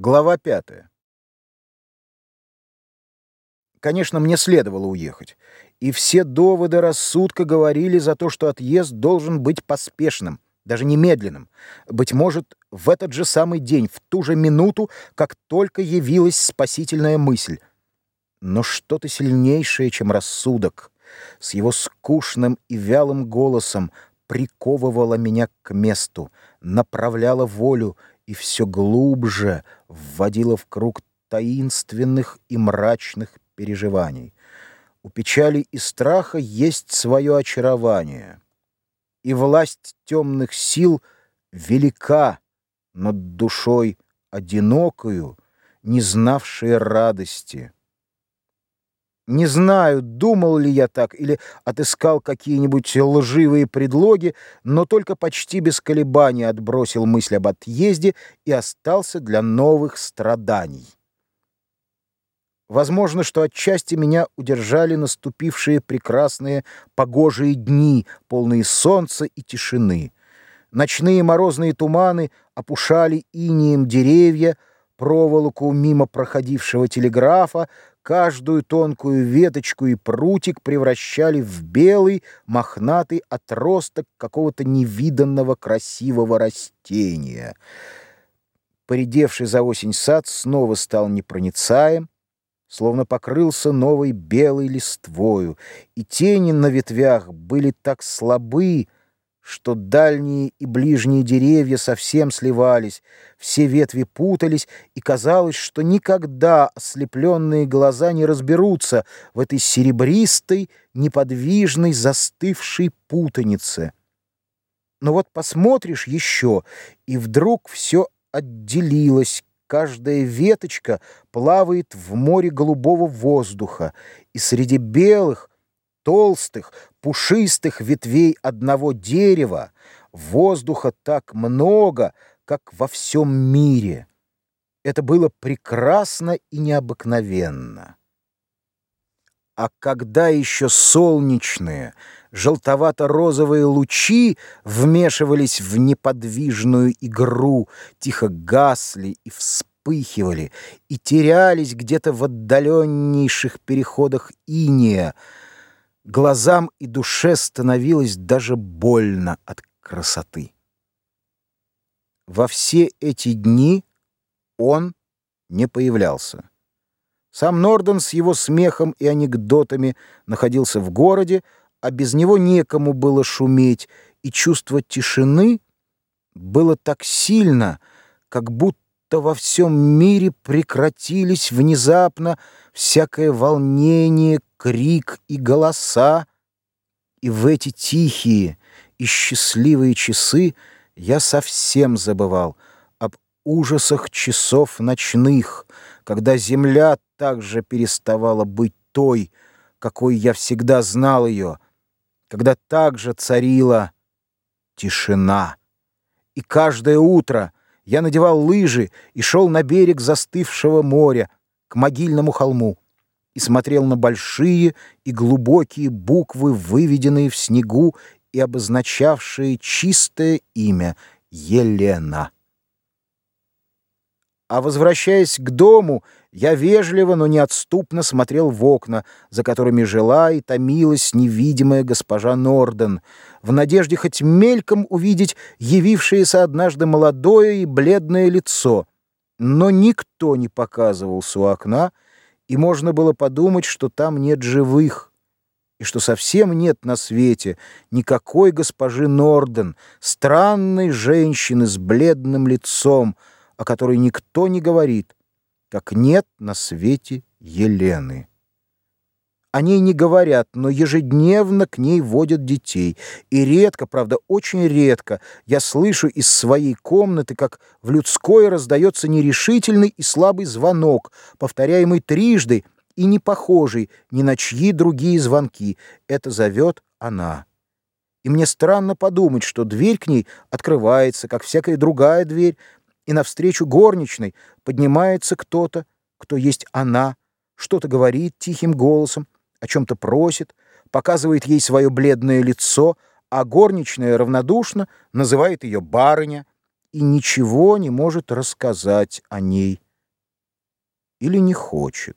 Глава пятая. Конечно, мне следовало уехать, и все доводы рассудка говорили за то, что отъезд должен быть поспешным, даже немедленным, быть может, в этот же самый день, в ту же минуту, как только явилась спасительная мысль. Но что-то сильнейшее, чем рассудок, с его скучным и вялым голосом приковывало меня к месту, направляло волю и все глубже вводила в круг таинственных и мрачных переживаний. У печали и страха есть свое очарование, и власть темных сил велика над душой одинокою, не знавшей радости. Не знаю, думал ли я так или отыскал какие-нибудь лживые предлоги, но только почти без колебаний отбросил мысль об отъезде и остался для новых страданий. Возможно, что отчасти меня удержали наступившие прекрасные погожие дни, полные солнца и тишины. Ночные морозные туманы опушали инием деревья, проволоку мимо проходившего телеграфа, каждую тонкую веточку и прутик превращали в белый мохнатый отросток какого-то невиданного красивого растения. Поредевший за осень сад снова стал непроницаем, словно покрылся новой белой листвою, и тени на ветвях были так слабы, что дальние и ближние деревья совсем сливались, все ветви путались, и казалось, что никогда ослепленные глаза не разберутся в этой серебристой, неподвижной, застывшей путанице. Но вот посмотришь еще, и вдруг все отделилось, каждая веточка плавает в море голубого воздуха, и среди белых, толстых, пушистых ветвей одного дерева воздуха так много, как во всем мире. Это было прекрасно и необыкновенно. А когда еще солнечные, желтовато-розовые лучи вмешивались в неподвижную игру, тихо гасли и вспыхивали, и терялись где-то в отдаленнейших переходах иния, глазам и душе становилось даже больно от красоты. Во все эти дни он не появлялся. Сам Норден с его смехом и анекдотами находился в городе, а без него некому было шуметь, и чувство тишины было так сильно, как будто во всем мире прекратились внезапно всякое волнение, крик и голоса, и в эти тихие и счастливые часы я совсем забывал об ужасах часов ночных, когда земля также переставала быть той, какой я всегда знал ее, когда также царила тишина. И каждое утро я надевал лыжи и шел на берег застывшего моря, к могильному холму и смотрел на большие и глубокие буквы, выведенные в снегу и обозначавшие чистое имя Елена. А возвращаясь к дому, я вежливо, но неотступно смотрел в окна, за которыми жила и томилась невидимая госпожа Норден, в надежде хоть мельком увидеть явившееся однажды молодое и бледное лицо. Но никто не показывался у окна, и можно было подумать, что там нет живых, и что совсем нет на свете никакой госпожи Норден, странной женщины с бледным лицом, о которой никто не говорит, как нет на свете Елены. О ней не говорят, но ежедневно к ней водят детей. И редко, правда, очень редко, я слышу из своей комнаты, как в людской раздается нерешительный и слабый звонок, повторяемый трижды и не похожий ни на чьи другие звонки. Это зовет она. И мне странно подумать, что дверь к ней открывается, как всякая другая дверь, и навстречу горничной поднимается кто-то, кто есть она, что-то говорит тихим голосом, о чем-то просит, показывает ей свое бледное лицо, а горничная равнодушно называет ее барыня и ничего не может рассказать о ней. или не хочет.